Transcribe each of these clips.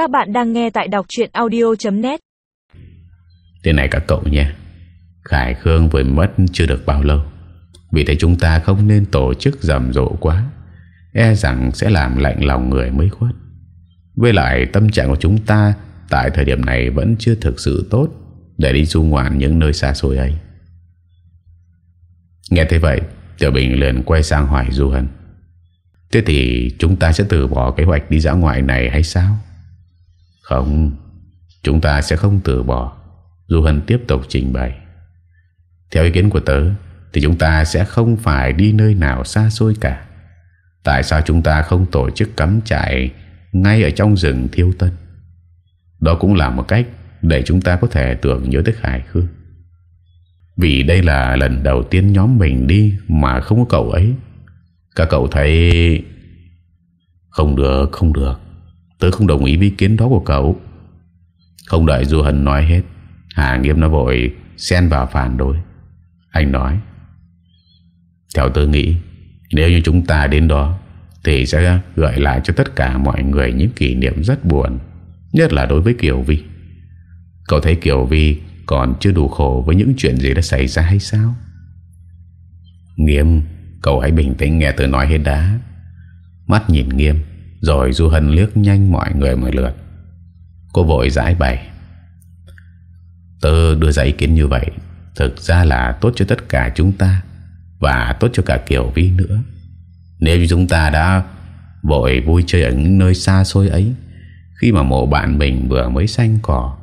Các bạn đang nghe tại đọc chuyện audio.net Thế này các cậu nha Khải Khương vừa mất chưa được bao lâu. Vì thế chúng ta không nên tổ chức rầm rộ quá. E rằng sẽ làm lạnh lòng người mới khuất. Với lại tâm trạng của chúng ta Tại thời điểm này vẫn chưa thực sự tốt Để đi du ngoạn những nơi xa xôi ấy. Nghe thế vậy, Tiểu Bình liền quay sang hỏi Du Hân. Thế thì chúng ta sẽ từ bỏ kế hoạch đi dã ngoại này hay sao? Không, Chúng ta sẽ không từ bỏ. Du Hân tiếp tục trình bày. Theo ý kiến của tớ, Thì chúng ta sẽ không phải đi nơi nào xa xôi cả. Tại sao chúng ta không tổ chức cắm trại Ngay ở trong rừng thiêu tân? Đó cũng là một cách Để chúng ta có thể tưởng nhớ tới Khải Khương. Vì đây là lần đầu tiên nhóm mình đi Mà không có cậu ấy. Các cậu thấy Không được không được. Tớ không đồng ý với ý kiến đó của cậu. Không đợi Du Hân nói hết. Hà Nghiêm nó vội, Xen vào phản đối. Anh nói, Theo tớ nghĩ, Nếu như chúng ta đến đó, Thì sẽ gợi lại cho tất cả mọi người Những kỷ niệm rất buồn, Nhất là đối với Kiều Vi. Cậu thấy Kiều Vi Còn chưa đủ khổ với những chuyện gì đã xảy ra hay sao? Nghiêm, Cậu hãy bình tĩnh nghe tớ nói hết đã. Mắt nhìn Nghiêm. Rồi Du Hân liếc nhanh mọi người một lượt. Cô vội giải bày. Tớ đưa ra ý kiến như vậy, Thực ra là tốt cho tất cả chúng ta Và tốt cho cả Kiều Vi nữa. Nếu chúng ta đã Vội vui chơi ở những nơi xa xôi ấy, Khi mà mộ bạn mình vừa mới xanh cỏ,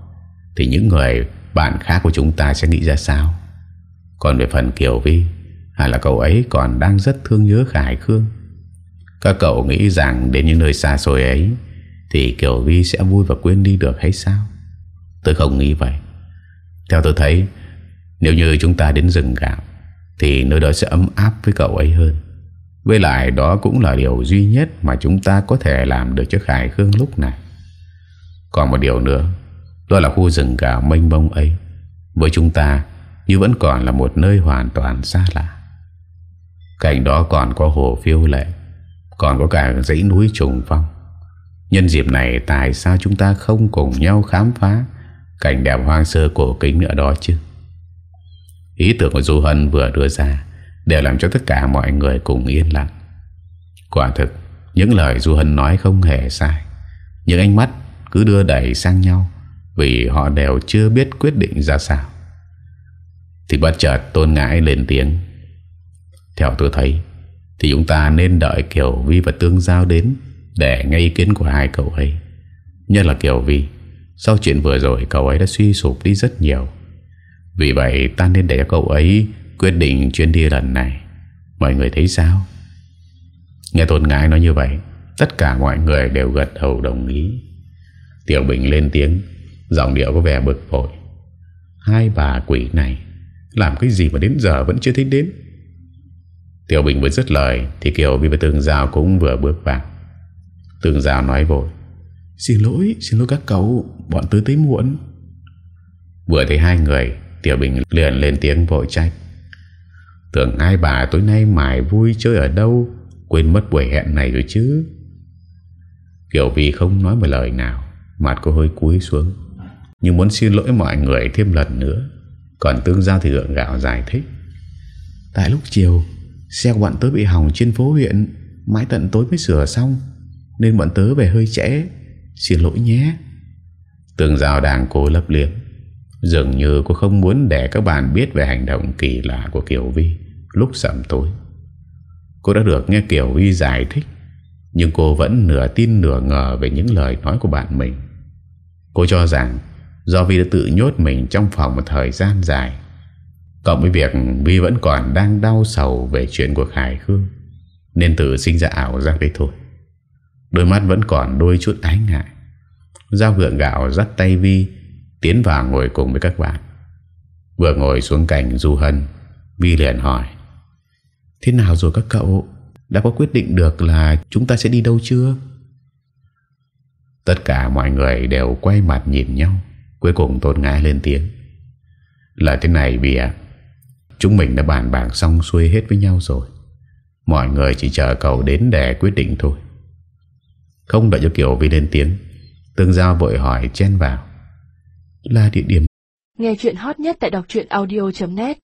Thì những người bạn khác của chúng ta sẽ nghĩ ra sao? Còn về phần Kiều Vi Hay là cậu ấy còn đang rất thương nhớ Khải Khương. Các cậu nghĩ rằng đến những nơi xa xôi ấy Thì Kiều Vi sẽ vui và quên đi được hay sao? Tôi không nghĩ vậy. Theo tôi thấy, Nếu như chúng ta đến rừng gạo Thì nơi đó sẽ ấm áp với cậu ấy hơn. Với lại đó cũng là điều duy nhất Mà chúng ta có thể làm được cho Khải Khương lúc này. Còn một điều nữa, Đó là khu rừng gạo mênh mông ấy. Với chúng ta Như vẫn còn là một nơi hoàn toàn xa lạ. Cạnh đó còn có hồ phiêu lệ. Còn có cả dãy núi trùng phong. Nhân dịp này, tại sao chúng ta không cùng nhau khám phá Cảnh đẹp hoang sơ cổ kính ở đó chứ? Ý tưởng của Du Hân vừa đưa ra Đều làm cho tất cả mọi người cùng yên lặng. Quả thực, Những lời Du Hân nói không hề sai. Những ánh mắt cứ đưa đẩy sang nhau Vì họ đều chưa biết quyết định ra sao. Thì bất chợt tôn ngãi lên tiếng. Theo tôi thấy thì chúng ta nên đợi Kiều Vi và Tương Giao đến Để nghe ý kiến của hai cậu ấy. Nhất là Kiều Vi, sau chuyện vừa rồi cậu ấy đã suy sụp đi rất nhiều. Vì vậy ta nên để cậu ấy Quyết định chuyến đi lần này. Mọi người thấy sao? Nghe Tôn Ngãi nói như vậy, Tất cả mọi người đều gật đầu đồng ý. Tiểu Bình lên tiếng, Giọng điệu có vẻ bực bội. Hai bà quỷ này, Làm cái gì mà đến giờ vẫn chưa thấy đến? Tiểu Bình vừa dứt lời Thì Kiều Vi và Tường Giao cũng vừa bước vào. Tường Giao nói vội Xin lỗi, xin lỗi các cậu Bọn tôi tới muộn. Vừa thấy hai người Tiểu Bình liền lên tiếng vội trách. Tưởng hai bà tối nay mải vui chơi ở đâu Quên mất buổi hẹn này rồi chứ. Kiểu vì không nói một lời nào Mặt cô hơi cúi xuống. Nhưng muốn xin lỗi mọi người thêm lần nữa Còn tương giao thì gượng gạo giải thích. Tại lúc chiều Xe của bọn tớ bị hỏng trên phố huyện, Mãi tận tối mới sửa xong, Nên bọn tớ về hơi trễ. Xin lỗi nhé. Tường Giao đang cố lấp liếm. Dường như cô không muốn để các bạn biết Về hành động kỳ lạ của Kiều Vi Lúc sầm tối. Cô đã được nghe Kiều Vi giải thích, Nhưng cô vẫn nửa tin nửa ngờ Về những lời nói của bạn mình. Cô cho rằng Do Vi đã tự nhốt mình trong phòng một thời gian dài Cộng với việc Vi vẫn còn đang đau sầu Về chuyện của Khải Khương, Nên tự sinh ra ảo giác đấy thôi. Đôi mắt vẫn còn đôi chút ái ngại. Giao gượng gạo dắt tay Vi, Tiến vào ngồi cùng với các bạn. Vừa ngồi xuống cạnh Du Hân, Vi liền hỏi, Thế nào rồi các cậu? Đã có quyết định được là chúng ta sẽ đi đâu chưa? Tất cả mọi người đều quay mặt nhìn nhau, Cuối cùng tôn ngã lên tiếng, Là thế này Vi ạ. Chúng mình đã bàn bạc xong xuôi hết với nhau rồi. Mọi người chỉ chờ cậu đến để quyết định thôi. Không đợi cho Kiều Vi lên tiếng, Tương Giao vội hỏi chen vào. Là địa điểm Nghe chuyện hot nhất tại đọc audio.net